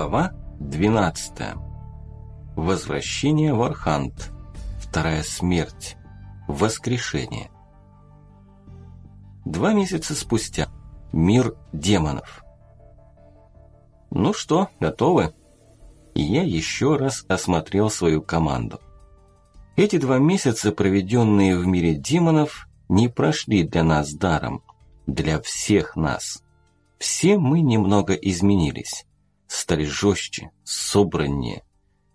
Глава 12. Возвращение в Архант. Вторая смерть. Воскрешение. Два месяца спустя. Мир демонов. Ну что, готовы? Я еще раз осмотрел свою команду. Эти два месяца, проведенные в мире демонов, не прошли для нас даром. Для всех нас. Все мы немного изменились стали жестче, собраннее.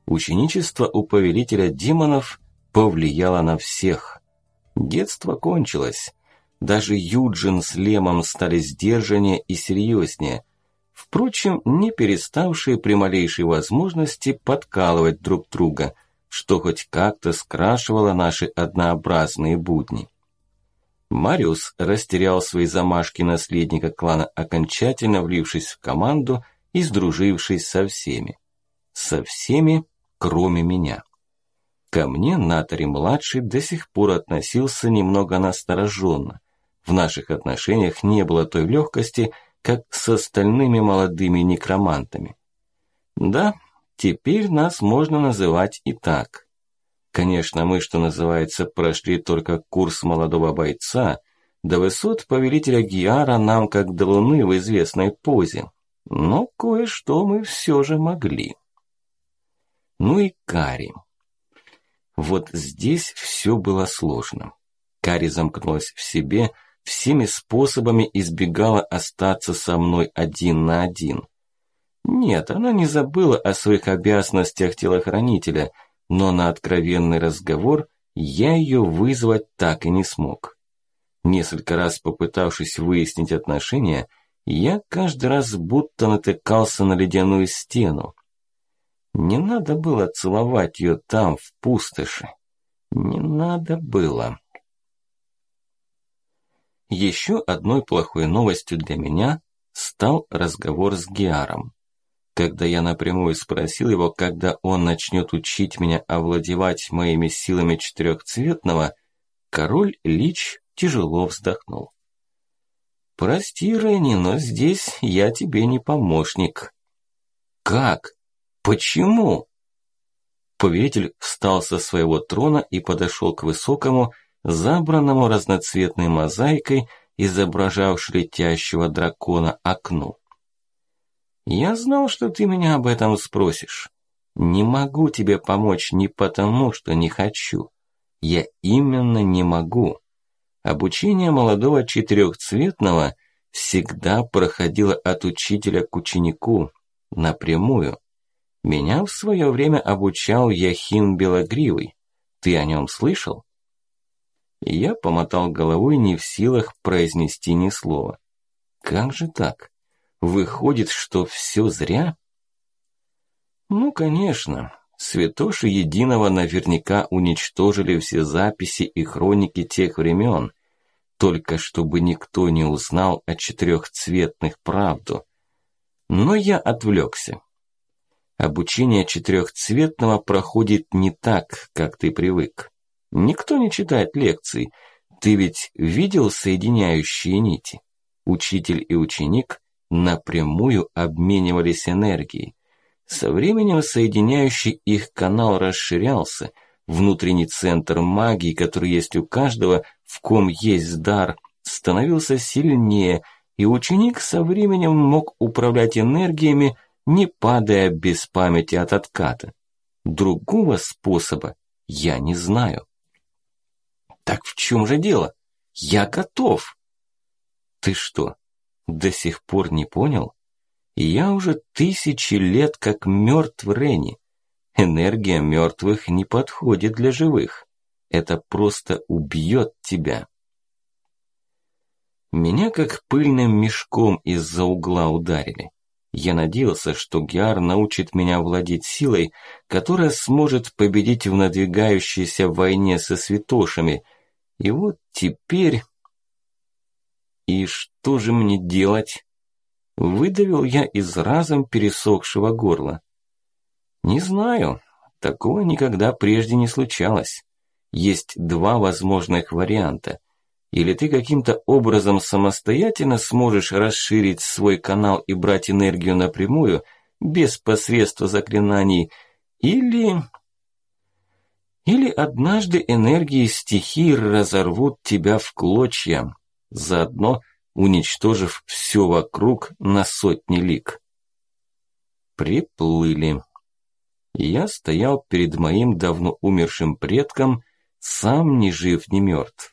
Ученичество у повелителя демонов повлияло на всех. Детство кончилось. Даже Юджин с Лемом стали сдержаннее и серьезнее. Впрочем, не переставшие при малейшей возможности подкалывать друг друга, что хоть как-то скрашивало наши однообразные будни. Мариус растерял свои замашки наследника клана, окончательно влившись в команду – и сдружившись со всеми. Со всеми, кроме меня. Ко мне Натари-младший до сих пор относился немного настороженно. В наших отношениях не было той легкости, как с остальными молодыми некромантами. Да, теперь нас можно называть и так. Конечно, мы, что называется, прошли только курс молодого бойца, до высот повелителя Гиара нам как до луны в известной позе. Но кое-что мы все же могли. Ну и Кари. Вот здесь все было сложно. Кари замкнулась в себе, всеми способами избегала остаться со мной один на один. Нет, она не забыла о своих обязанностях телохранителя, но на откровенный разговор я ее вызвать так и не смог. Несколько раз попытавшись выяснить отношения, я каждый раз будто натыкался на ледяную стену. Не надо было целовать ее там, в пустоши. Не надо было. Еще одной плохой новостью для меня стал разговор с Геаром. Когда я напрямую спросил его, когда он начнет учить меня овладевать моими силами четырехцветного, король Лич тяжело вздохнул. «Прости, Ренни, но здесь я тебе не помощник». «Как? Почему?» Повелитель встал со своего трона и подошел к высокому, забранному разноцветной мозаикой, изображавшей летящего дракона окну. «Я знал, что ты меня об этом спросишь. Не могу тебе помочь не потому, что не хочу. Я именно не могу. Обучение молодого четырехцветного всегда проходило от учителя к ученику, напрямую. Меня в свое время обучал Яхин Белогривый. Ты о нем слышал? Я помотал головой, не в силах произнести ни слова. Как же так? Выходит, что все зря? Ну, конечно. Святоши Единого наверняка уничтожили все записи и хроники тех времен, только чтобы никто не узнал о четырехцветных правду. Но я отвлекся. Обучение четырехцветного проходит не так, как ты привык. Никто не читает лекций. Ты ведь видел соединяющие нити? Учитель и ученик напрямую обменивались энергией. Со временем соединяющий их канал расширялся, внутренний центр магии, который есть у каждого, в ком есть дар, становился сильнее, и ученик со временем мог управлять энергиями, не падая без памяти от отката. Другого способа я не знаю. Так в чем же дело? Я готов. Ты что, до сих пор не понял? Я уже тысячи лет как мертв Ренни. Энергия мертвых не подходит для живых. Это просто убьет тебя. Меня как пыльным мешком из-за угла ударили. Я надеялся, что Геар научит меня владеть силой, которая сможет победить в надвигающейся войне со святошами. И вот теперь... И что же мне делать? Выдавил я из разом пересохшего горла. Не знаю, такого никогда прежде не случалось. Есть два возможных варианта. Или ты каким-то образом самостоятельно сможешь расширить свой канал и брать энергию напрямую, без посредства заклинаний, или... Или однажды энергии стихии разорвут тебя в клочья, заодно уничтожив все вокруг на сотни лик. Приплыли. Я стоял перед моим давно умершим предком, сам ни жив, ни мертв.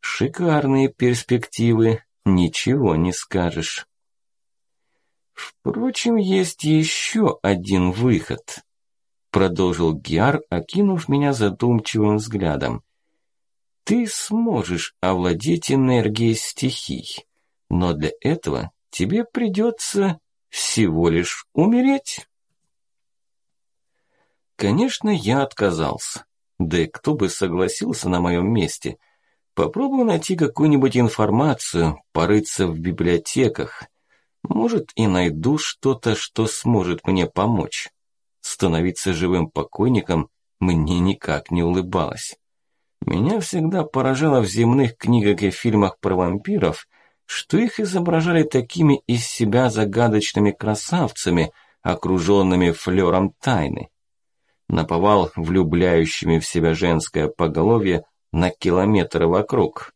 Шикарные перспективы, ничего не скажешь. Впрочем, есть еще один выход, продолжил Гиар, окинув меня задумчивым взглядом. Ты сможешь овладеть энергией стихий, но для этого тебе придется всего лишь умереть. Конечно, я отказался. Да и кто бы согласился на моем месте? Попробую найти какую-нибудь информацию, порыться в библиотеках. Может, и найду что-то, что сможет мне помочь. Становиться живым покойником мне никак не улыбалось. Меня всегда поражало в земных книгах и фильмах про вампиров, что их изображали такими из себя загадочными красавцами, окруженными флером тайны. Наповал влюбляющими в себя женское поголовье на километры вокруг.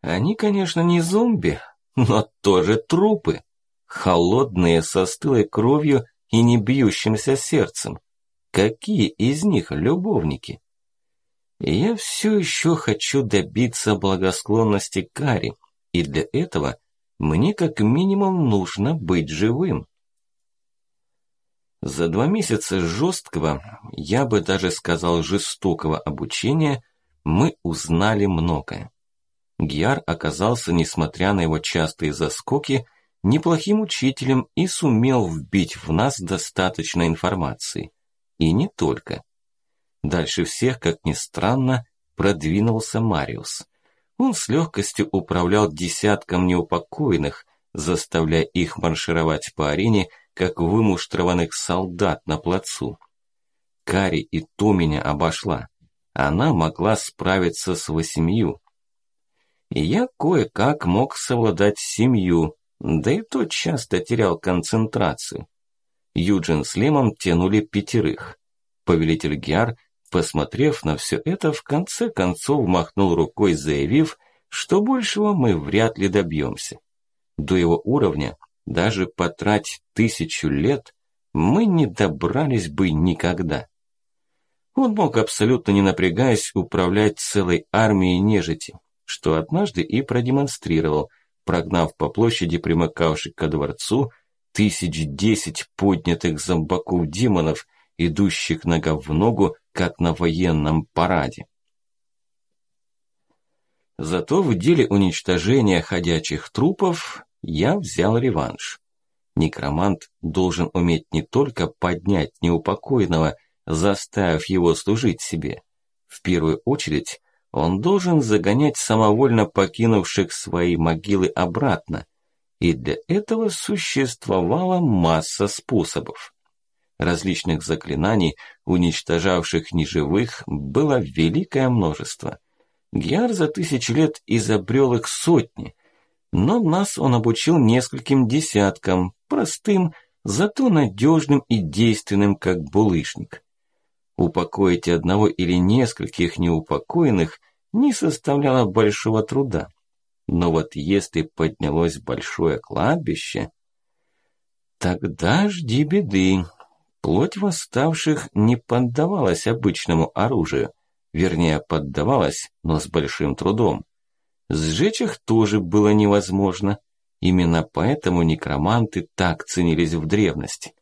Они, конечно, не зомби, но тоже трупы холодные, со стылой кровью и не бьющимся сердцем. Какие из них любовники? Я все еще хочу добиться благосклонности Кари, и для этого мне как минимум нужно быть живым. За два месяца жесткого, я бы даже сказал жестокого обучения, мы узнали многое. Гиар оказался, несмотря на его частые заскоки, неплохим учителем и сумел вбить в нас достаточно информации. И не только. Дальше всех, как ни странно, продвинулся Мариус. Он с легкостью управлял десятком неупокоенных, заставляя их маршировать по арене, как вымуштрованных солдат на плацу. Кари и то меня обошла. Она могла справиться с восемью. Я кое-как мог совладать с семью, да и тот часто терял концентрацию. Юджин с Лемом тянули пятерых. Повелитель Гиар, посмотрев на все это, в конце концов махнул рукой, заявив, что большего мы вряд ли добьемся. До его уровня, даже потратить тысячу лет, мы не добрались бы никогда. Он мог абсолютно не напрягаясь управлять целой армией нежити, что однажды и продемонстрировал – прогнав по площади, примыкавшей ко дворцу, тысяч десять поднятых зомбаков-демонов, идущих нога в ногу, как на военном параде. Зато в деле уничтожения ходячих трупов я взял реванш. Некромант должен уметь не только поднять неупокоенного, заставив его служить себе. В первую очередь он должен загонять самовольно покинувших свои могилы обратно, и для этого существовала масса способов. Различных заклинаний, уничтожавших неживых, было великое множество. Гиар за тысячи лет изобрел их сотни, но нас он обучил нескольким десяткам, простым, зато надежным и действенным, как булыжник. Упокоить одного или нескольких неупокоенных не составляло большого труда. Но вот если поднялось большое кладбище, тогда жди беды. Плоть восставших не поддавалась обычному оружию, вернее, поддавалась, но с большим трудом. Сжечь их тоже было невозможно. Именно поэтому некроманты так ценились в древности.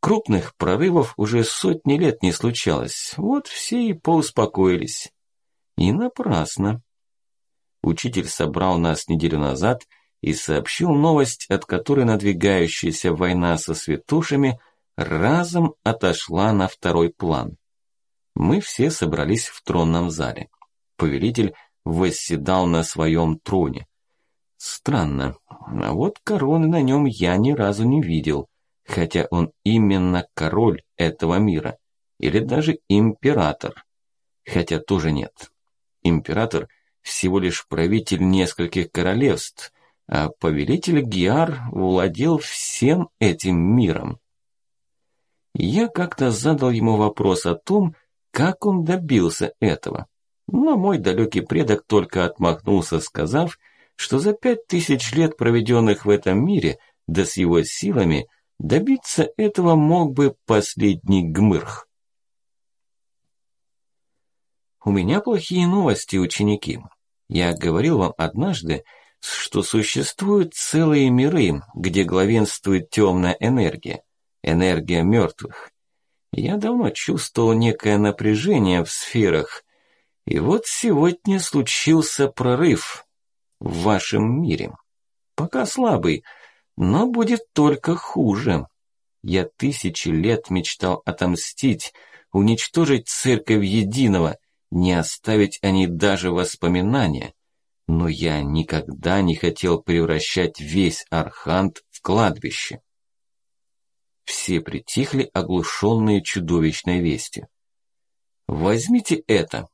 Крупных прорывов уже сотни лет не случалось, вот все и поуспокоились. И напрасно. Учитель собрал нас неделю назад и сообщил новость, от которой надвигающаяся война со святушами разом отошла на второй план. Мы все собрались в тронном зале. Повелитель восседал на своем троне. Странно, а вот короны на нем я ни разу не видел хотя он именно король этого мира, или даже император, хотя тоже нет. Император всего лишь правитель нескольких королевств, а повелитель Гиар владел всем этим миром. Я как-то задал ему вопрос о том, как он добился этого. Но мой далекий предок только отмахнулся, сказав, что за пять тысяч лет, проведенных в этом мире, да с его силами, добиться этого мог бы последний гмырх. У меня плохие новости, ученики. Я говорил вам однажды, что существуют целые миры, где главенствует темная энергия, энергия мертвых. Я давно чувствовал некое напряжение в сферах, и вот сегодня случился прорыв в вашем мире. Пока слабый, но будет только хуже. Я тысячи лет мечтал отомстить, уничтожить церковь единого, не оставить о ней даже воспоминания. Но я никогда не хотел превращать весь Архант в кладбище. Все притихли, оглушенные чудовищной вестью. «Возьмите это!»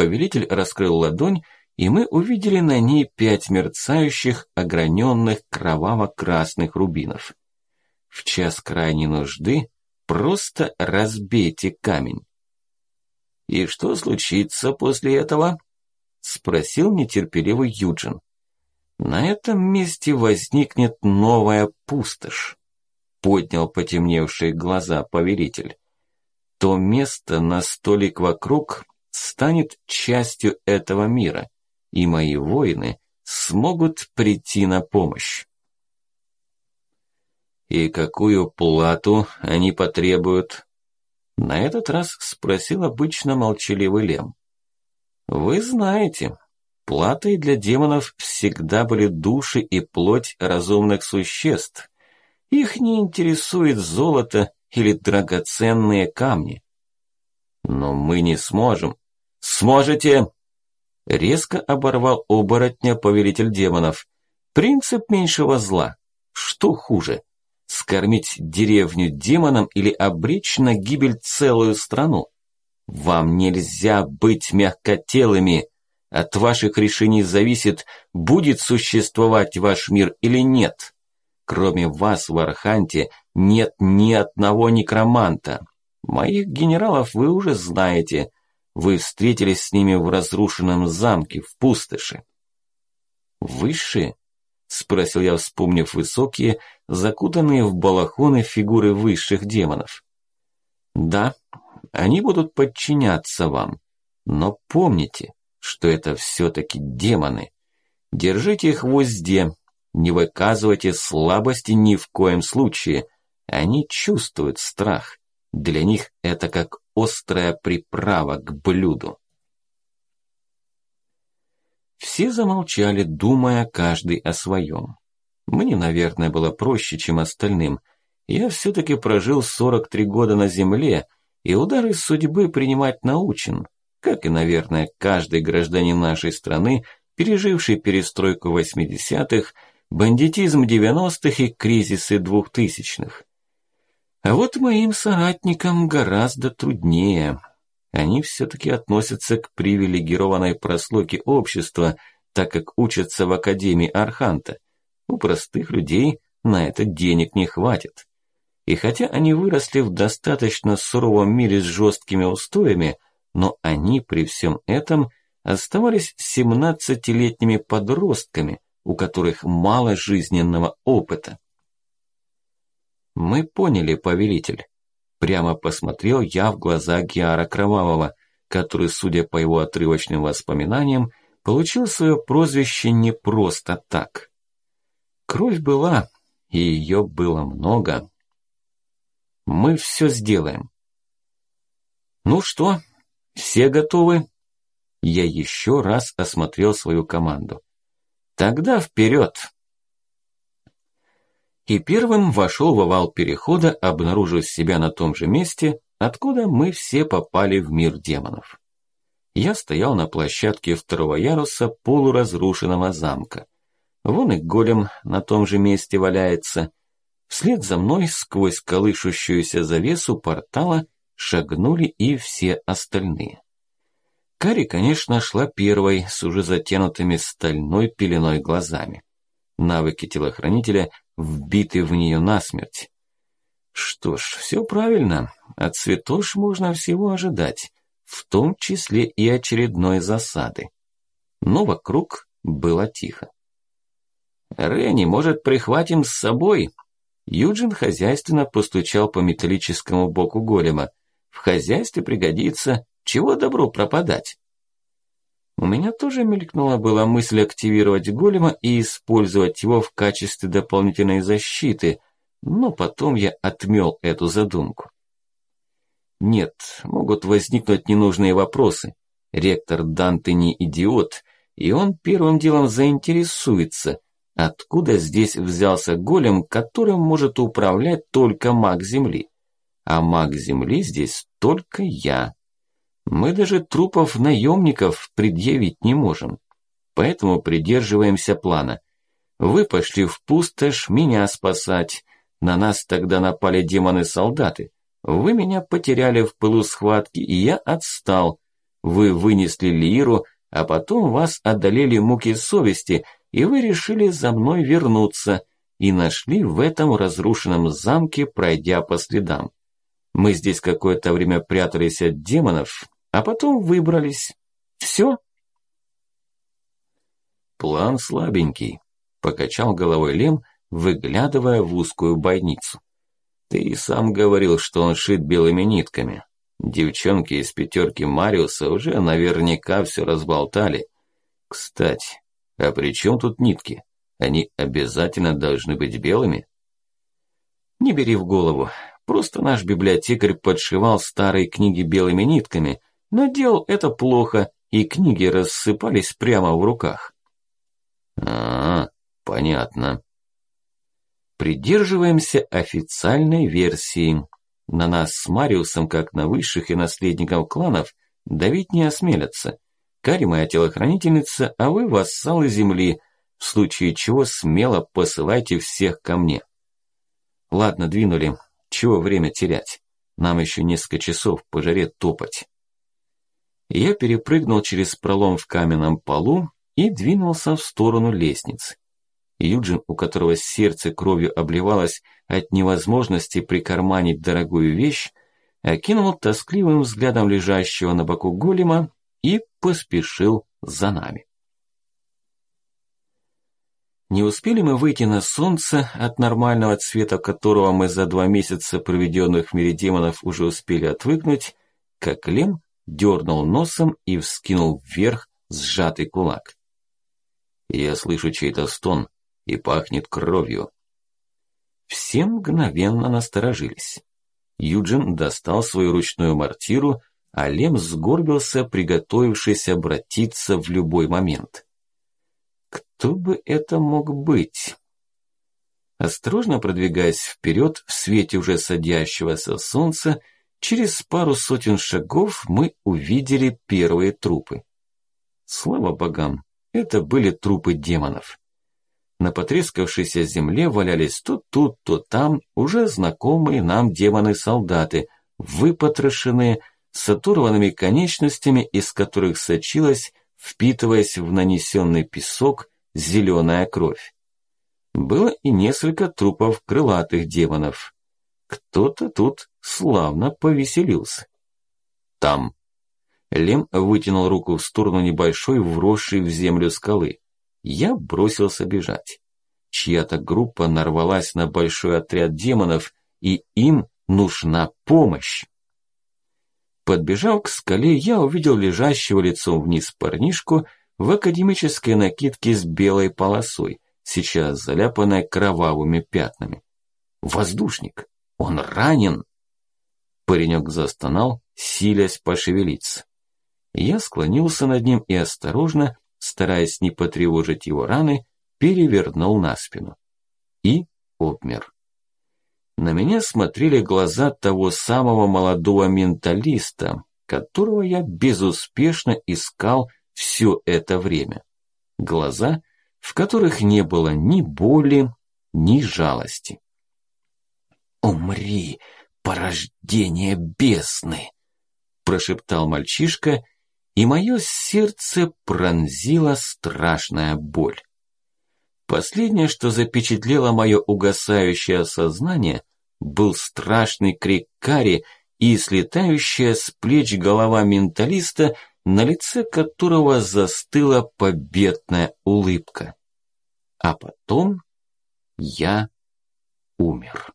Повелитель раскрыл ладонь, и мы увидели на ней пять мерцающих, ограненных кроваво-красных рубинов. В час крайней нужды просто разбейте камень. «И что случится после этого?» – спросил нетерпеливый Юджин. «На этом месте возникнет новая пустошь», – поднял потемневшие глаза повелитель. «То место на столик вокруг станет частью этого мира, и мои воины смогут прийти на помощь». «И какую плату они потребуют?» На этот раз спросил обычно молчаливый Лем. Вы знаете, платой для демонов всегда были души и плоть разумных существ. Их не интересует золото или драгоценные камни. Но мы не сможем. Сможете! Резко оборвал оборотня повелитель демонов. Принцип меньшего зла. Что хуже? Скормить деревню демонам или обречь на гибель целую страну? Вам нельзя быть мягкотелыми. От ваших решений зависит, будет существовать ваш мир или нет. Кроме вас в Арханте нет ни одного некроманта. Моих генералов вы уже знаете. Вы встретились с ними в разрушенном замке, в пустоши. Высшие? Спросил я, вспомнив высокие, закутанные в балахоны фигуры высших демонов. Да, они будут подчиняться вам. Но помните, что это все-таки демоны. Держите их в узде, не выказывайте слабости ни в коем случае. Они чувствуют страх. Для них это как острая приправа к блюду. Все замолчали, думая каждый о своем. Мне, наверное, было проще, чем остальным. Я все-таки прожил 43 года на земле – и удары судьбы принимать научен, как и, наверное, каждый гражданин нашей страны, переживший перестройку 80-х, бандитизм 90-х и кризисы 2000-х. А вот моим соратникам гораздо труднее. Они все-таки относятся к привилегированной прослойке общества, так как учатся в Академии Арханта. У простых людей на это денег не хватит. И хотя они выросли в достаточно суровом мире с жесткими устоями, но они при всем этом оставались 17-летними подростками, у которых мало жизненного опыта. «Мы поняли, повелитель», – прямо посмотрел я в глаза Геара Кровавого, который, судя по его отрывочным воспоминаниям, получил свое прозвище не просто так. Кровь была, и ее было много. Мы все сделаем. Ну что, все готовы? Я еще раз осмотрел свою команду. Тогда вперед! И первым вошел в овал перехода, обнаружив себя на том же месте, откуда мы все попали в мир демонов. Я стоял на площадке второго яруса полуразрушенного замка. Вон и голем на том же месте валяется. Вслед за мной сквозь колышущуюся завесу портала шагнули и все остальные. Кари, конечно, шла первой с уже затянутыми стальной пеленой глазами. Навыки телохранителя вбиты в нее насмерть. Что ж, все правильно. От цветош можно всего ожидать, в том числе и очередной засады. Но вокруг было тихо. «Ренни, может, прихватим с собой?» Юджин хозяйственно постучал по металлическому боку голема. «В хозяйстве пригодится. Чего добру пропадать?» У меня тоже мелькнула была мысль активировать голема и использовать его в качестве дополнительной защиты, но потом я отмел эту задумку. Нет, могут возникнуть ненужные вопросы. Ректор Данте не идиот, и он первым делом заинтересуется, откуда здесь взялся голем, которым может управлять только маг Земли. А маг Земли здесь только я. Мы даже трупов наемников предъявить не можем. Поэтому придерживаемся плана. Вы пошли в пустошь меня спасать. На нас тогда напали демоны-солдаты. Вы меня потеряли в пылу схватки, и я отстал. Вы вынесли лиру, а потом вас одолели муки совести, и вы решили за мной вернуться, и нашли в этом разрушенном замке, пройдя по следам. Мы здесь какое-то время прятались от демонов, а потом выбрались. Все. План слабенький, покачал головой Лем, выглядывая в узкую бойницу. Ты и сам говорил, что он шит белыми нитками. Девчонки из пятерки Мариуса уже наверняка все разболтали. Кстати, а при чем тут нитки? Они обязательно должны быть белыми? Не бери в голову. Просто наш библиотекарь подшивал старые книги белыми нитками, но делал это плохо, и книги рассыпались прямо в руках. А, -а понятно. Придерживаемся официальной версии. На нас с Мариусом, как на высших и наследников кланов, давить не осмелятся. Кари моя телохранительница, а вы вассалы земли, в случае чего смело посылайте всех ко мне. Ладно, двинули. Чего время терять? Нам еще несколько часов по жаре топать. Я перепрыгнул через пролом в каменном полу и двинулся в сторону лестницы. Юджин, у которого сердце кровью обливалось от невозможности прикарманить дорогую вещь, окинул тоскливым взглядом лежащего на боку голема и поспешил за нами. Не успели мы выйти на солнце, от нормального цвета которого мы за два месяца, проведенных в мире демонов, уже успели отвыкнуть, как Лем дернул носом и вскинул вверх сжатый кулак. Я слышу чей-то стон, и пахнет кровью. Все мгновенно насторожились. Юджин достал свою ручную мортиру, а Лем сгорбился, приготовившись обратиться в любой момент. Кто бы это мог быть? Осторожно продвигаясь вперед в свете уже садящегося солнца, через пару сотен шагов мы увидели первые трупы. Слава богам, это были трупы демонов. На потрескавшейся земле валялись то тут, то там уже знакомые нам демоны-солдаты, выпотрошенные, с оторванными конечностями, из которых сочилась, впитываясь в нанесенный песок, зеленая кровь. Было и несколько трупов крылатых демонов. Кто-то тут славно повеселился. Там. Лем вытянул руку в сторону небольшой, вросшей в землю скалы. Я бросился бежать. Чья-то группа нарвалась на большой отряд демонов, и им нужна помощь. Подбежав к скале, я увидел лежащего лицом вниз парнишку в академической накидке с белой полосой, сейчас заляпанной кровавыми пятнами. Воздушник! Он ранен! Паренек застонал, силясь пошевелиться. Я склонился над ним и осторожно, стараясь не потревожить его раны, перевернул на спину. И обмер. На меня смотрели глаза того самого молодого менталиста, которого я безуспешно искал все это время. Глаза, в которых не было ни боли, ни жалости. «Умри, порождение бесны!» прошептал мальчишка и мое сердце пронзила страшная боль. Последнее, что запечатлело мое угасающее сознание, был страшный крик Кари и слетающая с плеч голова менталиста, на лице которого застыла победная улыбка. А потом я умер.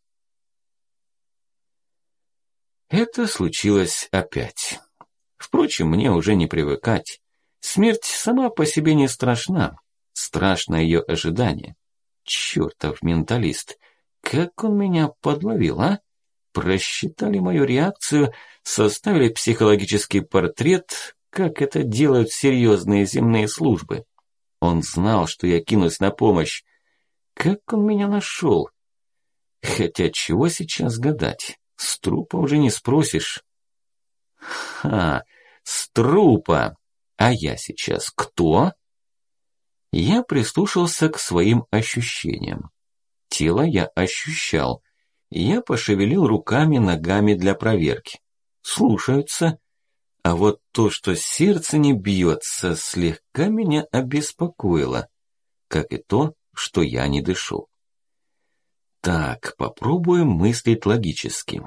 Это случилось опять. Впрочем, мне уже не привыкать. Смерть сама по себе не страшна. Страшно ее ожидание. Чертов менталист. Как он меня подловил, а? Просчитали мою реакцию, составили психологический портрет, как это делают серьезные земные службы. Он знал, что я кинусь на помощь. Как он меня нашел? Хотя чего сейчас гадать? С трупа уже не спросишь. Ха, с трупа! А я сейчас кто? Я прислушался к своим ощущениям. Тело я ощущал. Я пошевелил руками, ногами для проверки. Слушаются. А вот то, что сердце не бьется, слегка меня обеспокоило. Как и то, что я не дышу. Так, попробуем мыслить логически.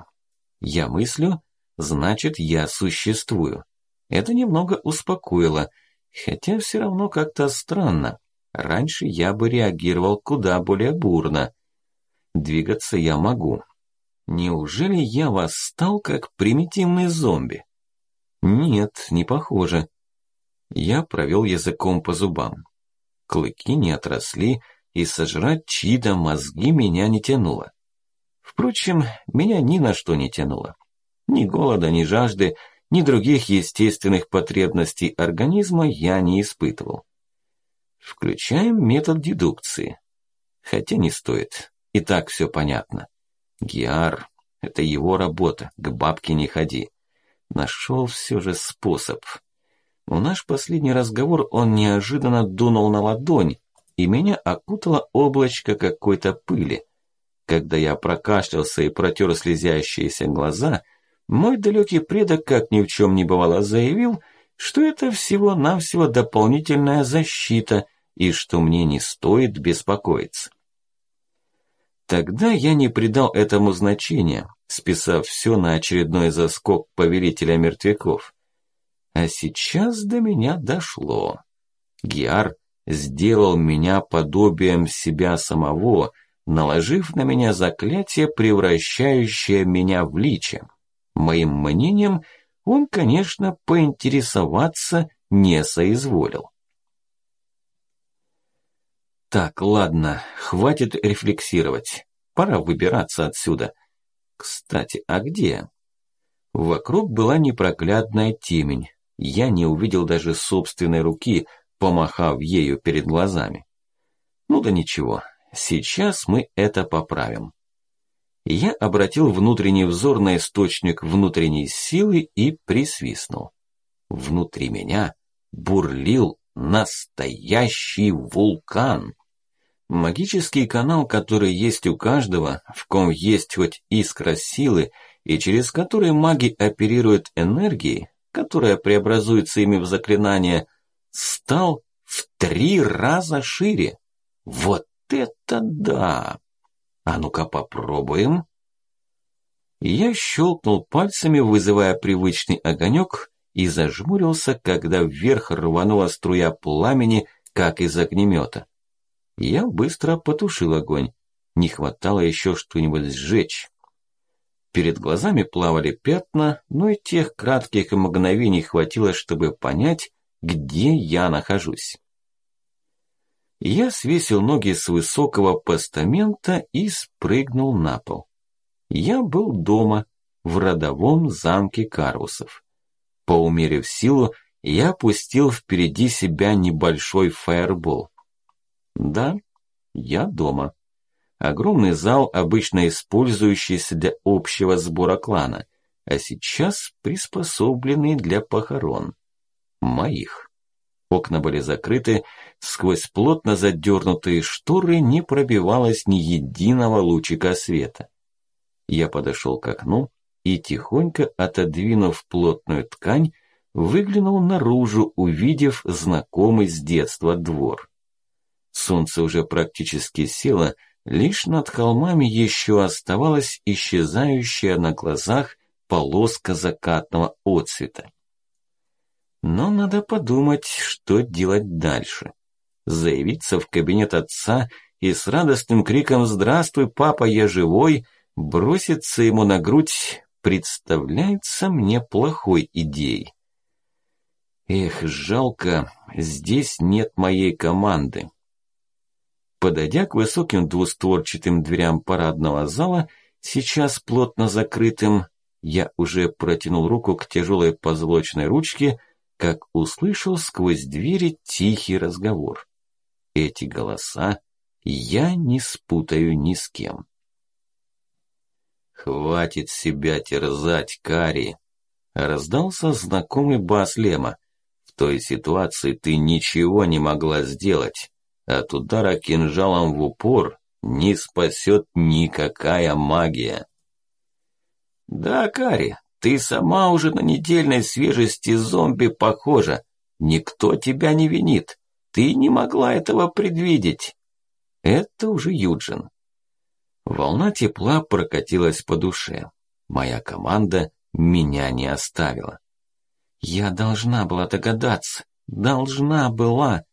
Я мыслю, значит, я существую. Это немного успокоило, хотя все равно как-то странно. Раньше я бы реагировал куда более бурно. Двигаться я могу. Неужели я восстал как примитивный зомби? Нет, не похоже. Я провел языком по зубам. Клыки не отросли, и сожрать чьи-то мозги меня не тянуло. Впрочем, меня ни на что не тянуло. Ни голода, ни жажды, ни других естественных потребностей организма я не испытывал. Включаем метод дедукции. Хотя не стоит, и так все понятно. Гиар – это его работа, к бабке не ходи. Нашел все же способ. В наш последний разговор он неожиданно дунул на ладонь, и меня окутало облачко какой-то пыли. Когда я прокашлялся и протер слезящиеся глаза, мой далекий предок, как ни в чем не бывало, заявил, что это всего-навсего дополнительная защита и что мне не стоит беспокоиться. Тогда я не придал этому значения, списав все на очередной заскок повелителя мертвяков. А сейчас до меня дошло. Гиар сделал меня подобием себя самого, наложив на меня заклятие, превращающее меня в личи. Моим мнением он, конечно, поинтересоваться не соизволил. Так, ладно, хватит рефлексировать. Пора выбираться отсюда. Кстати, а где? Вокруг была непроглядная темень. Я не увидел даже собственной руки, помахав ею перед глазами. Ну да ничего, сейчас мы это поправим. Я обратил внутренний взор на источник внутренней силы и присвистнул. Внутри меня бурлил настоящий вулкан. Магический канал, который есть у каждого, в ком есть хоть искра силы, и через который маги оперируют энергией, которая преобразуется ими в заклинание – стал в три раза шире. Вот это да! А ну-ка попробуем. Я щелкнул пальцами, вызывая привычный огонек, и зажмурился, когда вверх рванула струя пламени, как из огнемета. Я быстро потушил огонь. Не хватало еще что-нибудь сжечь. Перед глазами плавали пятна, но и тех кратких мгновений хватило, чтобы понять, где я нахожусь. Я свесил ноги с высокого постамента и спрыгнул на пол. Я был дома, в родовом замке Карусов. Поумерив силу, я пустил впереди себя небольшой фаербол. Да, я дома. Огромный зал, обычно использующийся для общего сбора клана, а сейчас приспособленный для похорон моих. Окна были закрыты, сквозь плотно задернутые шторы не пробивалось ни единого лучика света. Я подошел к окну и, тихонько отодвинув плотную ткань, выглянул наружу, увидев знакомый с детства двор. Солнце уже практически село, Лишь над холмами еще оставалась исчезающая на глазах полоска закатного отцвета. Но надо подумать, что делать дальше. Заявиться в кабинет отца и с радостным криком «Здравствуй, папа, я живой!» броситься ему на грудь представляется мне плохой идеей. Эх, жалко, здесь нет моей команды. Подойдя к высоким двустворчатым дверям парадного зала, сейчас плотно закрытым, я уже протянул руку к тяжелой позолоченной ручке, как услышал сквозь двери тихий разговор. Эти голоса я не спутаю ни с кем. «Хватит себя терзать, Кари!» Раздался знакомый бас Лема. «В той ситуации ты ничего не могла сделать. От удара кинжалом в упор не спасет никакая магия». «Да, Кари, ты сама уже на недельной свежести зомби похожа. Никто тебя не винит. Ты не могла этого предвидеть». Это уже Юджин. Волна тепла прокатилась по душе. Моя команда меня не оставила. Я должна была догадаться. Должна была.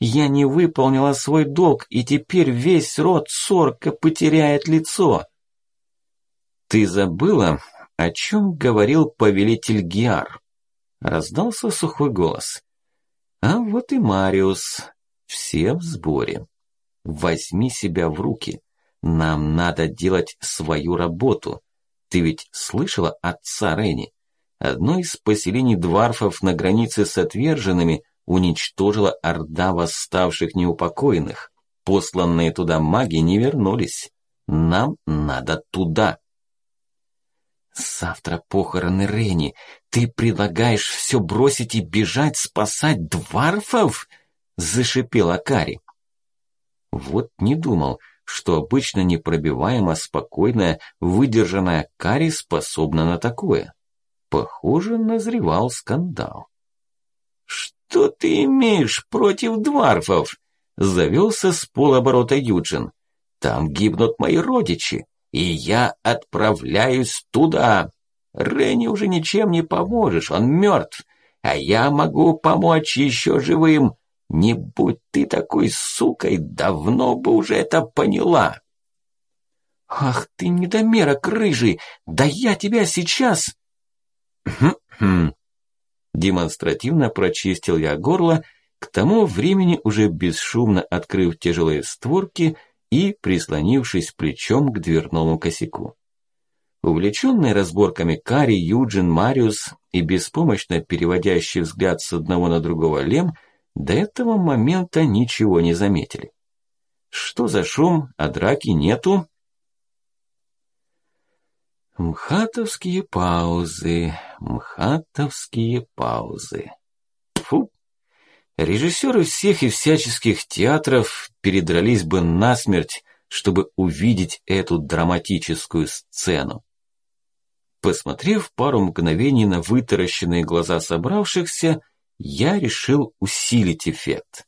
Я не выполнила свой долг, и теперь весь род Сорка потеряет лицо. Ты забыла, о чем говорил повелитель Гиар? Раздался сухой голос. А вот и Мариус. Все в сборе. Возьми себя в руки. Нам надо делать свою работу. Ты ведь слышала отца Рени? Одно из поселений дварфов на границе с отверженными уничтожила орда восставших неупокоенных. Посланные туда маги не вернулись. Нам надо туда. Завтра похороны Рени. Ты предлагаешь все бросить и бежать спасать дварфов? Зашипела Кари. Вот не думал, что обычно непробиваемо спокойная, выдержанная Кари способна на такое. Похоже, назревал скандал. «Что ты имеешь против дварфов?» Завелся с полоборота Юджин. «Там гибнут мои родичи, и я отправляюсь туда. Ренни уже ничем не поможешь, он мертв, а я могу помочь еще живым. Не будь ты такой сукой, давно бы уже это поняла. Ах ты недомерок рыжий, да я тебя сейчас... Демонстративно прочистил я горло, к тому времени уже бесшумно открыв тяжелые створки и прислонившись плечом к дверному косяку. Увлеченный разборками Кари, Юджин, Мариус и беспомощно переводящий взгляд с одного на другого Лем – до этого момента ничего не заметили. Что за шум, а драки нету? Мхатовские паузы, мхатовские паузы. Фу! Режиссеры всех и всяческих театров передрались бы насмерть, чтобы увидеть эту драматическую сцену. Посмотрев пару мгновений на вытаращенные глаза собравшихся, я решил усилить эффект.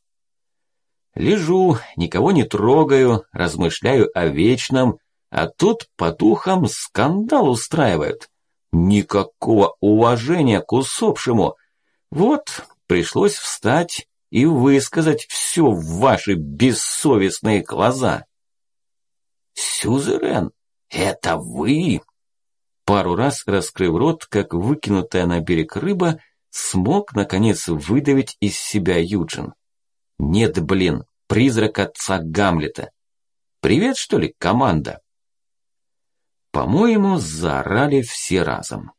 Лежу, никого не трогаю, размышляю о вечном, а тут по духам скандал устраивают. Никакого уважения к усопшему. Вот, пришлось встать и высказать все в ваши бессовестные глаза. «Сюзерен, это вы?» Пару раз раскрыв рот, как выкинутая на берег рыба, смог, наконец, выдавить из себя Юджин. Нет, блин, призрак отца Гамлета. Привет, что ли, команда? По-моему, заорали все разом.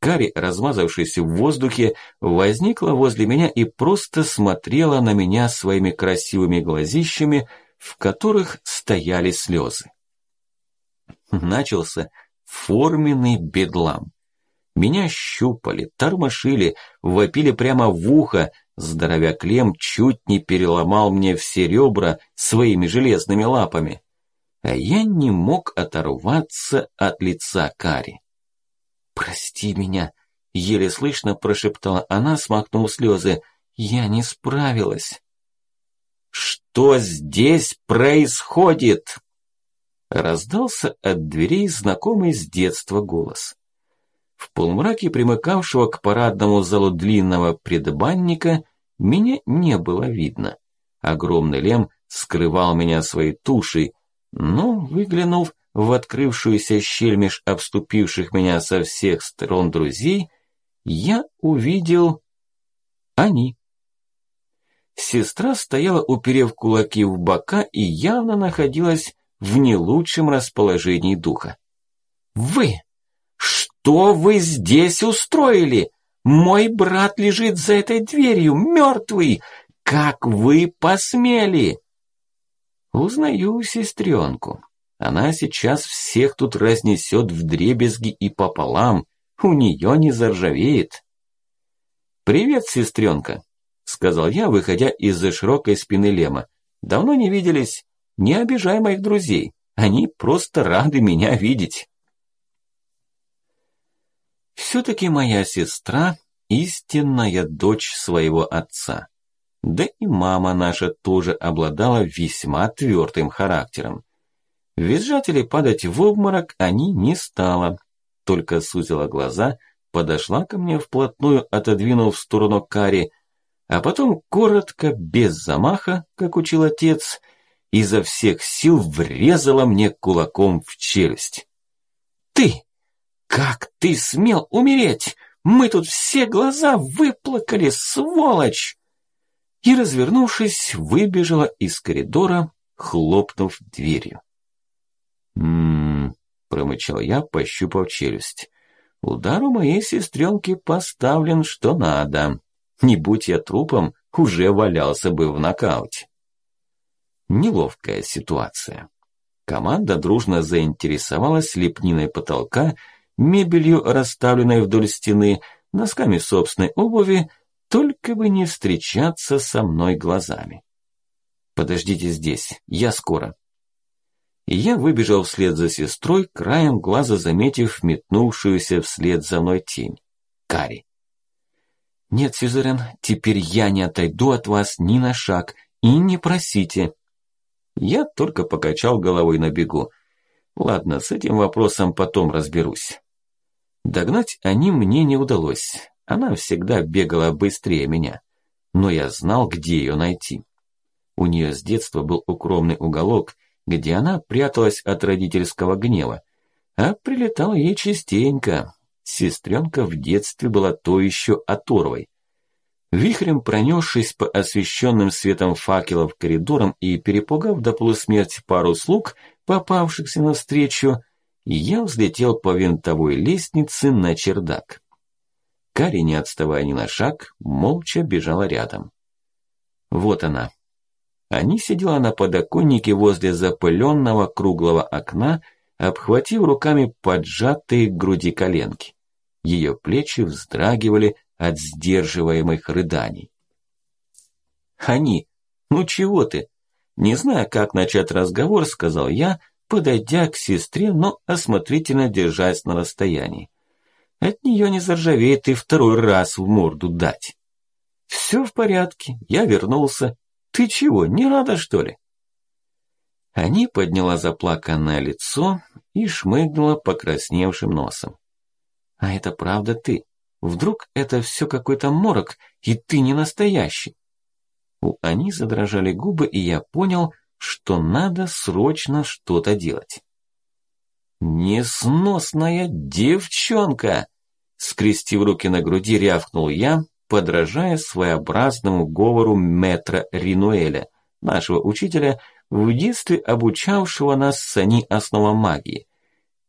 Кари, размазавшись в воздухе, возникла возле меня и просто смотрела на меня своими красивыми глазищами, в которых стояли слезы. Начался форменный бедлам. Меня щупали, тормошили, вопили прямо в ухо. Здоровяк Лем чуть не переломал мне все ребра своими железными лапами. А я не мог оторваться от лица Кари. «Прости меня», — еле слышно прошептала она, смахнув слезы. «Я не справилась». «Что здесь происходит?» раздался от дверей знакомый с детства голос. В полумраке примыкавшего к парадному залу длинного предбанника меня не было видно. Огромный лем скрывал меня своей тушей, но, выглянув в открывшуюся щель меж обступивших меня со всех сторон друзей, я увидел... они. Сестра стояла, уперев кулаки в бока и явно находилась в не лучшем расположении духа. «Вы! Что вы здесь устроили? Мой брат лежит за этой дверью, мертвый! Как вы посмели?» Узнаю сестренку. Она сейчас всех тут разнесет в дребезги и пополам. У нее не заржавеет. «Привет, сестренка», – сказал я, выходя из-за широкой спины Лема. «Давно не виделись. Не обижай моих друзей. Они просто рады меня видеть». Все-таки моя сестра – истинная дочь своего отца. Да и мама наша тоже обладала весьма твердым характером. Визжать или падать в обморок они не стала, только сузила глаза, подошла ко мне вплотную, отодвинув в сторону Кари, а потом коротко, без замаха, как учил отец, изо всех сил врезала мне кулаком в челюсть. «Ты! Как ты смел умереть? Мы тут все глаза выплакали, сволочь!» И, развернувшись, выбежала из коридора, хлопнув дверью. «М-м-м», промычал я, пощупав челюсть. «Удар у моей сестренки поставлен что надо. Не будь я трупом, уже валялся бы в нокауте». Неловкая ситуация. Команда дружно заинтересовалась лепниной потолка, мебелью, расставленной вдоль стены, носками собственной обуви, только бы не встречаться со мной глазами. «Подождите здесь, я скоро», и я выбежал вслед за сестрой, краем глаза заметив метнувшуюся вслед за мной тень. Кари. «Нет, Сюзерен, теперь я не отойду от вас ни на шаг, и не просите». Я только покачал головой на бегу. Ладно, с этим вопросом потом разберусь. Догнать они мне не удалось. Она всегда бегала быстрее меня. Но я знал, где ее найти. У нее с детства был укромный уголок – где она пряталась от родительского гнева. А прилетала ей частенько. Сестренка в детстве была то еще оторвой. Вихрем пронесшись по освещенным светом факелов коридорам и перепугав до полусмерти пару слуг, попавшихся навстречу, я взлетел по винтовой лестнице на чердак. Кари, не отставая ни на шаг, молча бежала рядом. Вот она, они сидела на подоконнике возле запыленного круглого окна, обхватив руками поджатые груди коленки. Ее плечи вздрагивали от сдерживаемых рыданий. «Они, ну чего ты?» Не зная, как начать разговор, сказал я, подойдя к сестре, но осмотрительно держась на расстоянии. От нее не заржавеет и второй раз в морду дать. Все в порядке, я вернулся, ты чего, не рада, что ли?» Они подняла заплаканное лицо и шмыгнула покрасневшим носом. «А это правда ты? Вдруг это все какой-то морок, и ты не настоящий?» У Ани задрожали губы, и я понял, что надо срочно что-то делать. «Несносная девчонка!» Скрестив руки на груди, рявкнул я, подражая своеобразному говору метра Ринуэля, нашего учителя, в детстве обучавшего нас сани основам магии.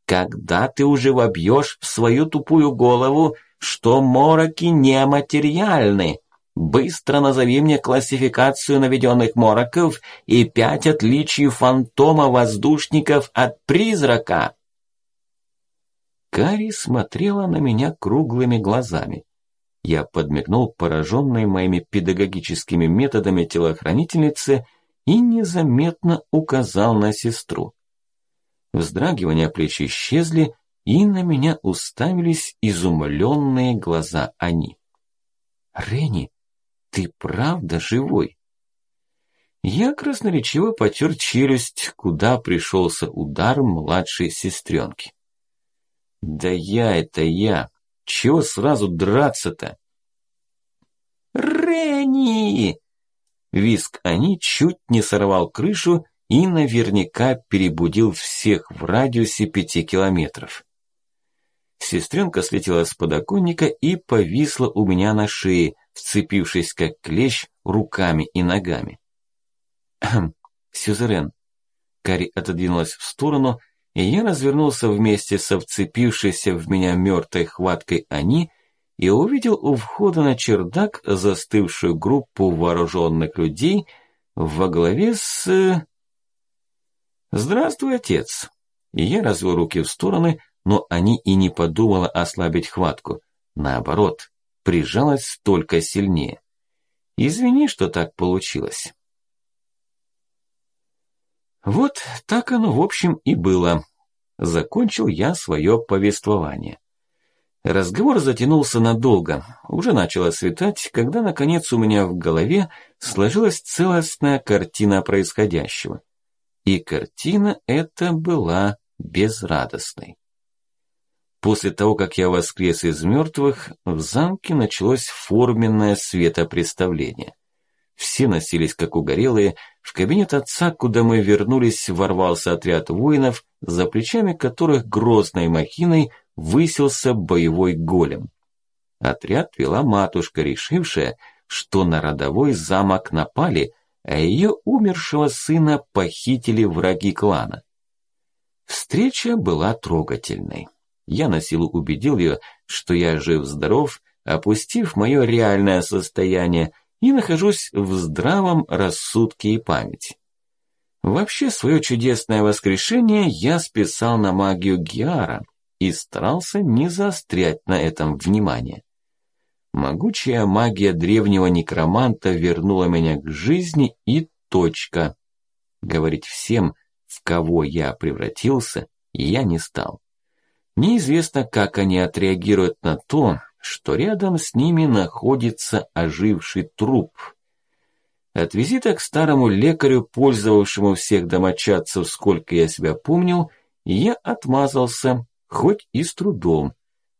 Когда ты уже вобьешь в свою тупую голову, что мороки нематериальны? Быстро назови мне классификацию наведенных мороков и пять отличий фантома-воздушников от призрака. Кари смотрела на меня круглыми глазами. Я подмигнул пораженной моими педагогическими методами телохранительнице и незаметно указал на сестру. Вздрагивания плеч исчезли, и на меня уставились изумленные глаза они. «Ренни, ты правда живой?» Я красноречиво потер челюсть, куда пришелся удар младшей сестренки. Да я это я. Чего сразу драться-то? Ренни! Виск они чуть не сорвал крышу и наверняка перебудил всех в радиусе пяти километров. Сестренка слетела с подоконника и повисла у меня на шее, вцепившись как клещ руками и ногами. Сюзерен. Кари отодвинулась в сторону, и я развернулся вместе со вцепившейся в меня мертвой хваткой они и увидел у входа на чердак застывшую группу вооруженных людей во главе с... «Здравствуй, отец!» И я развел руки в стороны, но они и не подумала ослабить хватку. Наоборот, прижалась только сильнее. Извини, что так получилось. Вот так оно в общем и было. Закончил я свое повествование. Разговор затянулся надолго. Уже начало светать, когда наконец у меня в голове сложилась целостная картина происходящего. И картина эта была безрадостной. После того, как я воскрес из мертвых, в замке началось форменное светопреставление. Все носились как угорелые. В кабинет отца, куда мы вернулись, ворвался отряд воинов, за плечами которых грозной махиной высился боевой голем. Отряд вела матушка, решившая, что на родовой замок напали, а ее умершего сына похитили враги клана. Встреча была трогательной. Я на силу убедил ее, что я жив-здоров, опустив мое реальное состояние, и нахожусь в здравом рассудке и памяти. Вообще, свое чудесное воскрешение я списал на магию Гиара и старался не заострять на этом внимание. Могучая магия древнего некроманта вернула меня к жизни и точка. Говорить всем, в кого я превратился, я не стал. Неизвестно, как они отреагируют на то, что рядом с ними находится оживший труп. От визита к старому лекарю, пользовавшему всех домочадцев, сколько я себя помнил, я отмазался, хоть и с трудом,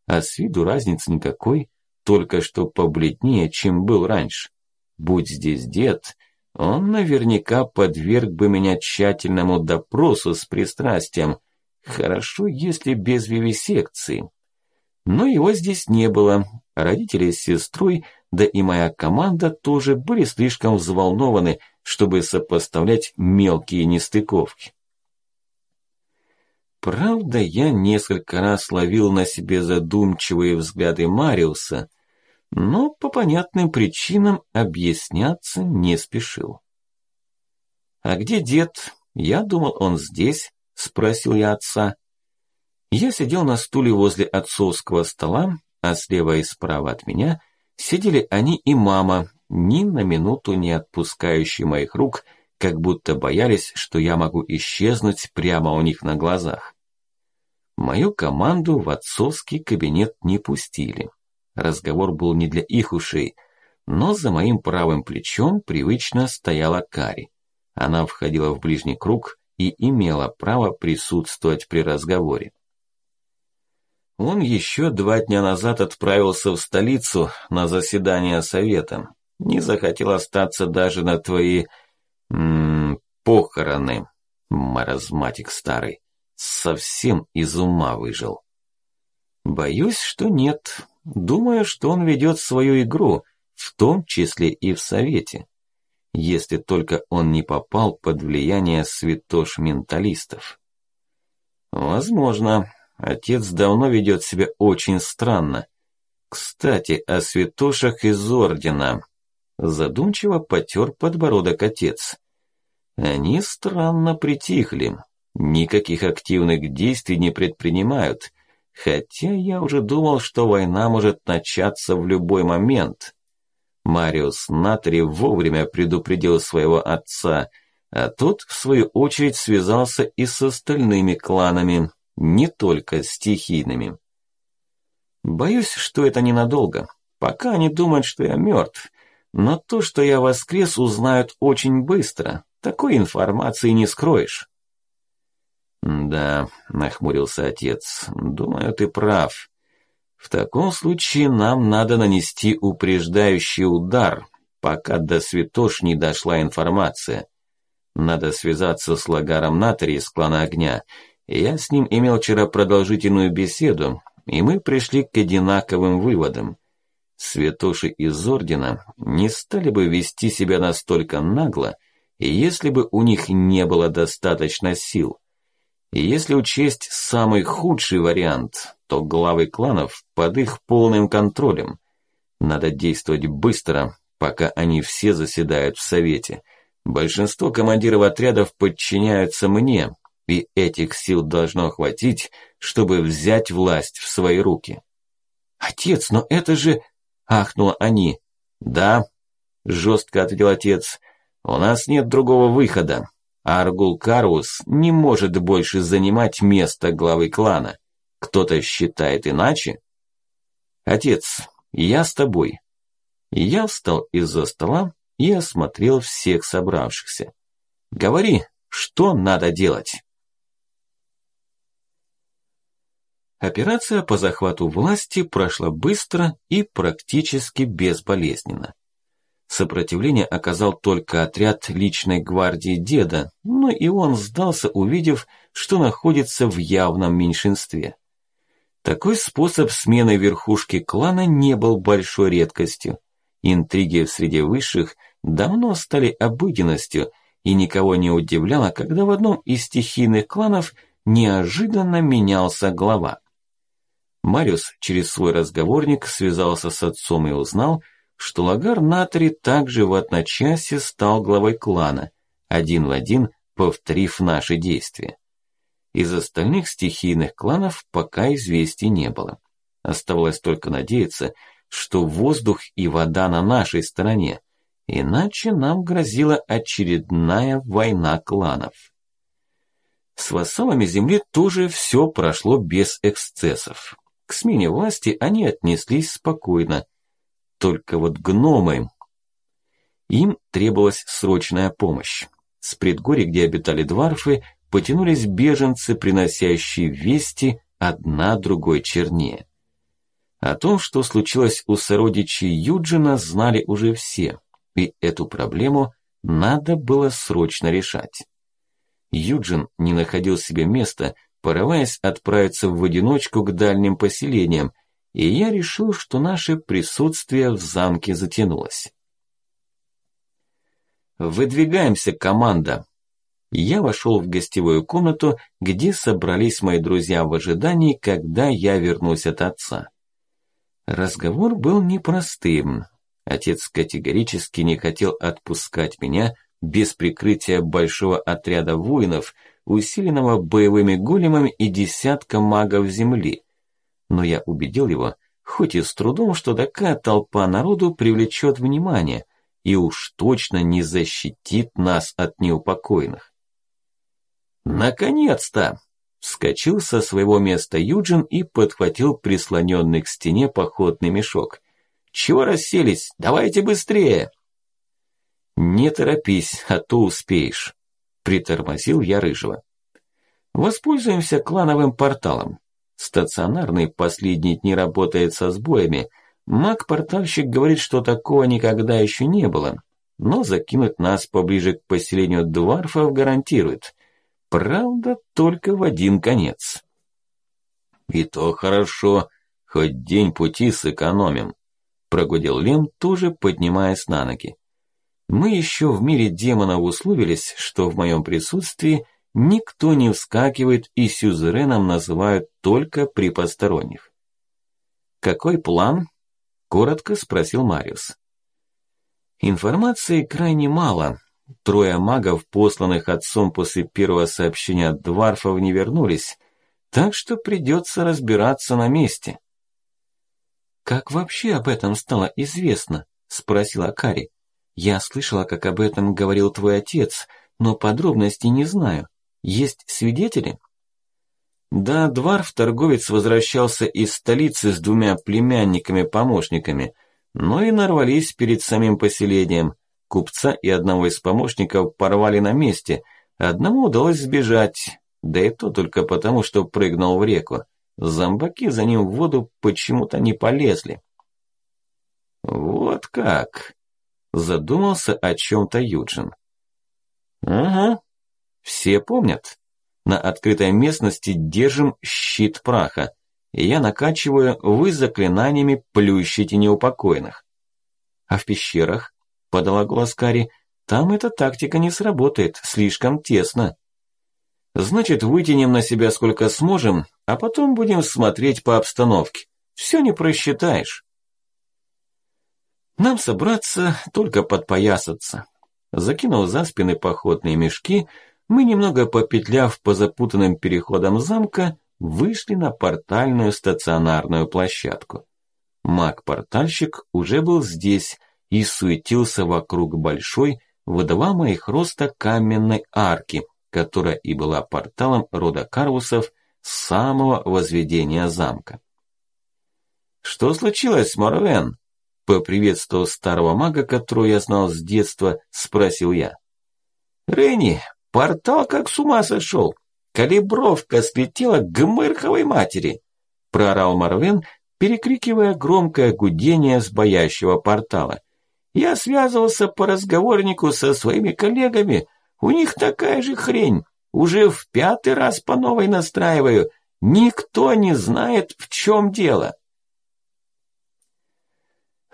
а с виду разницы никакой, только что побледнее, чем был раньше. Будь здесь дед, он наверняка подверг бы меня тщательному допросу с пристрастием. Хорошо, если без вивисекции. Но его здесь не было. Родители с сестрой, да и моя команда тоже были слишком взволнованы, чтобы сопоставлять мелкие нестыковки. Правда, я несколько раз ловил на себе задумчивые взгляды Мариуса, но по понятным причинам объясняться не спешил. «А где дед? Я думал, он здесь», – спросил я отца. Я сидел на стуле возле отцовского стола, а слева и справа от меня сидели они и мама, ни на минуту не отпускающие моих рук, как будто боялись, что я могу исчезнуть прямо у них на глазах. Мою команду в отцовский кабинет не пустили. Разговор был не для их ушей, но за моим правым плечом привычно стояла Кари. Она входила в ближний круг и имела право присутствовать при разговоре. Он еще два дня назад отправился в столицу на заседание совета. Не захотел остаться даже на твои... М -м, похороны. Маразматик старый. Совсем из ума выжил. Боюсь, что нет. Думаю, что он ведет свою игру, в том числе и в совете. Если только он не попал под влияние святош-менталистов. Возможно. Отец давно ведет себя очень странно. Кстати, о святошах из Ордена. Задумчиво потер подбородок отец. Они странно притихли. Никаких активных действий не предпринимают. Хотя я уже думал, что война может начаться в любой момент. Мариус Натри вовремя предупредил своего отца, а тот, в свою очередь, связался и с остальными кланами не только стихийными. Боюсь, что это ненадолго. Пока они думают, что я мертв. Но то, что я воскрес, узнают очень быстро. Такой информации не скроешь. Да, нахмурился отец, думаю, ты прав. В таком случае нам надо нанести упреждающий удар, пока до святош не дошла информация. Надо связаться с Лагаром Натори из клана Огня. Я с ним имел вчера продолжительную беседу, и мы пришли к одинаковым выводам. Святоши из Ордена не стали бы вести себя настолько нагло, если бы у них не было достаточно сил. И если учесть самый худший вариант, то главы кланов под их полным контролем. Надо действовать быстро, пока они все заседают в совете. Большинство командиров отрядов подчиняются мне, и этих сил должно хватить, чтобы взять власть в свои руки. «Отец, но это же...» – ахнула они. «Да», – жестко ответил отец, – «у нас нет другого выхода. Аргул Карус не может больше занимать место главы клана. Кто-то считает иначе? Отец, я с тобой. Я встал из-за стола и осмотрел всех собравшихся. Говори, что надо делать? Операция по захвату власти прошла быстро и практически безболезненно. Сопротивление оказал только отряд личной гвардии деда, но и он сдался, увидев, что находится в явном меньшинстве. Такой способ смены верхушки клана не был большой редкостью. Интриги в среде высших давно стали обыденностью, и никого не удивляло, когда в одном из стихийных кланов неожиданно менялся глава. Мариус через свой разговорник связался с отцом и узнал, что Лагар Натри также в одночасье стал главой клана, один в один повторив наши действия. Из остальных стихийных кланов пока известий не было. Оставалось только надеяться, что воздух и вода на нашей стороне, иначе нам грозила очередная война кланов. С вассалами земли тоже все прошло без эксцессов. К смене власти они отнеслись спокойно, только вот гномы... Им требовалась срочная помощь. С предгорий, где обитали дварфы, потянулись беженцы, приносящие вести, одна другой чернее. О том, что случилось у сородичей Юджина, знали уже все, и эту проблему надо было срочно решать. Юджин не находил себе места, порываясь отправиться в одиночку к дальним поселениям, и я решил, что наше присутствие в замке затянулось. «Выдвигаемся, команда!» Я вошел в гостевую комнату, где собрались мои друзья в ожидании, когда я вернусь от отца. Разговор был непростым. Отец категорически не хотел отпускать меня без прикрытия большого отряда воинов, усиленного боевыми големами и десятка магов земли, но я убедил его, хоть и с трудом, что такая толпа народу привлечет внимание и уж точно не защитит нас от неупокойных. «Наконец-то!» Вскочил со своего места Юджин и подхватил прислоненный к стене походный мешок. «Чего расселись? Давайте быстрее!» «Не торопись, а то успеешь», – притормозил я Рыжего. «Воспользуемся клановым порталом. Стационарный последние дни работает со сбоями. Маг-портальщик говорит, что такого никогда еще не было. Но закинуть нас поближе к поселению дварфов гарантирует. Правда, только в один конец. И то хорошо, хоть день пути сэкономим. Прогудел Лем, тоже поднимаясь на ноги. Мы еще в мире демонов условились, что в моем присутствии – Никто не вскакивает и сюзереном называют только при посторонних. «Какой план?» – коротко спросил Мариус. Информации крайне мало. Трое магов, посланных отцом после первого сообщения от Дварфов, не вернулись, так что придется разбираться на месте. «Как вообще об этом стало известно?» – спросила Кари. «Я слышала, как об этом говорил твой отец, но подробностей не знаю. Есть свидетели? Да, Дварф торговец возвращался из столицы с двумя племянниками-помощниками, но и нарвались перед самим поселением. Купца и одного из помощников порвали на месте, одному удалось сбежать, да и то только потому, что прыгнул в реку. Зомбаки за ним в воду почему-то не полезли. «Вот как!» – задумался о чем-то Юджин. «Ага, все помнят. На открытой местности держим щит праха, и я накачиваю, вы заклинаниями плющите неупокоенных. А в пещерах, подала голос Кари, там эта тактика не сработает, слишком тесно. Значит, вытянем на себя сколько сможем, а потом будем смотреть по обстановке. Все не просчитаешь. Нам собраться, только подпоясаться. Закинув за спины походные мешки, мы, немного попетляв по запутанным переходам замка, вышли на портальную стационарную площадку. Маг-портальщик уже был здесь и суетился вокруг большой, в два моих роста каменной арки, которая и была порталом рода Карвусов с самого возведения замка. «Что случилось, Морвен?» Поприветствовал старого мага, которого я знал с детства, спросил я. «Ренни, портал как с ума сошел! Калибровка слетела к гмырховой матери!» Проорал Марвен, перекрикивая громкое гудение с боящего портала. «Я связывался по разговорнику со своими коллегами, у них такая же хрень. Уже в пятый раз по новой настраиваю. Никто не знает, в чем дело.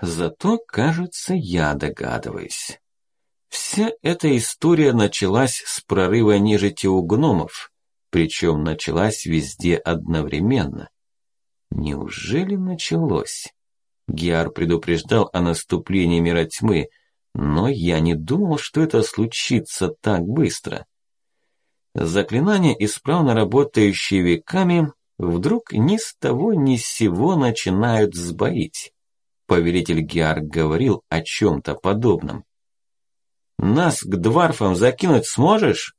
Зато, кажется, я догадываюсь. Вся эта история началась с прорыва нежити у гномов, причем началась везде одновременно. Неужели началось? Гиар предупреждал о наступлении мира тьмы, но я не думал, что это случится так быстро. Заклинания, исправно работающие веками, вдруг ни с того ни с сего начинают сбоить. Повелитель Геарг говорил о чем-то подобном. «Нас к дварфам закинуть сможешь?»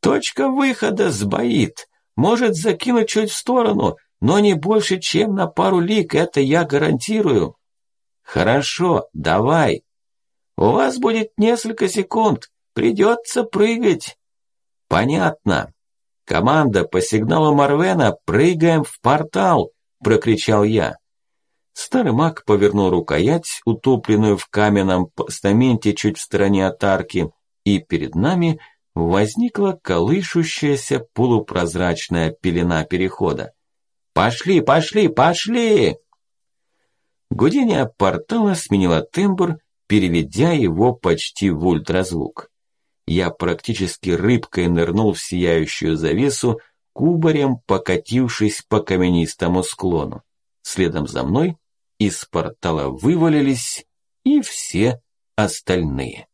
«Точка выхода сбоит. Может закинуть чуть в сторону, но не больше, чем на пару лик, это я гарантирую». «Хорошо, давай. У вас будет несколько секунд, придется прыгать». «Понятно. Команда по сигналу Марвена прыгаем в портал!» – прокричал я. Старый маг повернул рукоять, утопленную в каменном постаменте чуть в стороне от арки, и перед нами возникла колышущаяся полупрозрачная пелена перехода. «Пошли, пошли, пошли!» Гудение портала сменило тембр, переведя его почти в ультразвук я практически рыбкой нырнул в сияющую завесу, кубарем покатившись по каменистому склону. Следом за мной из портала вывалились и все остальные.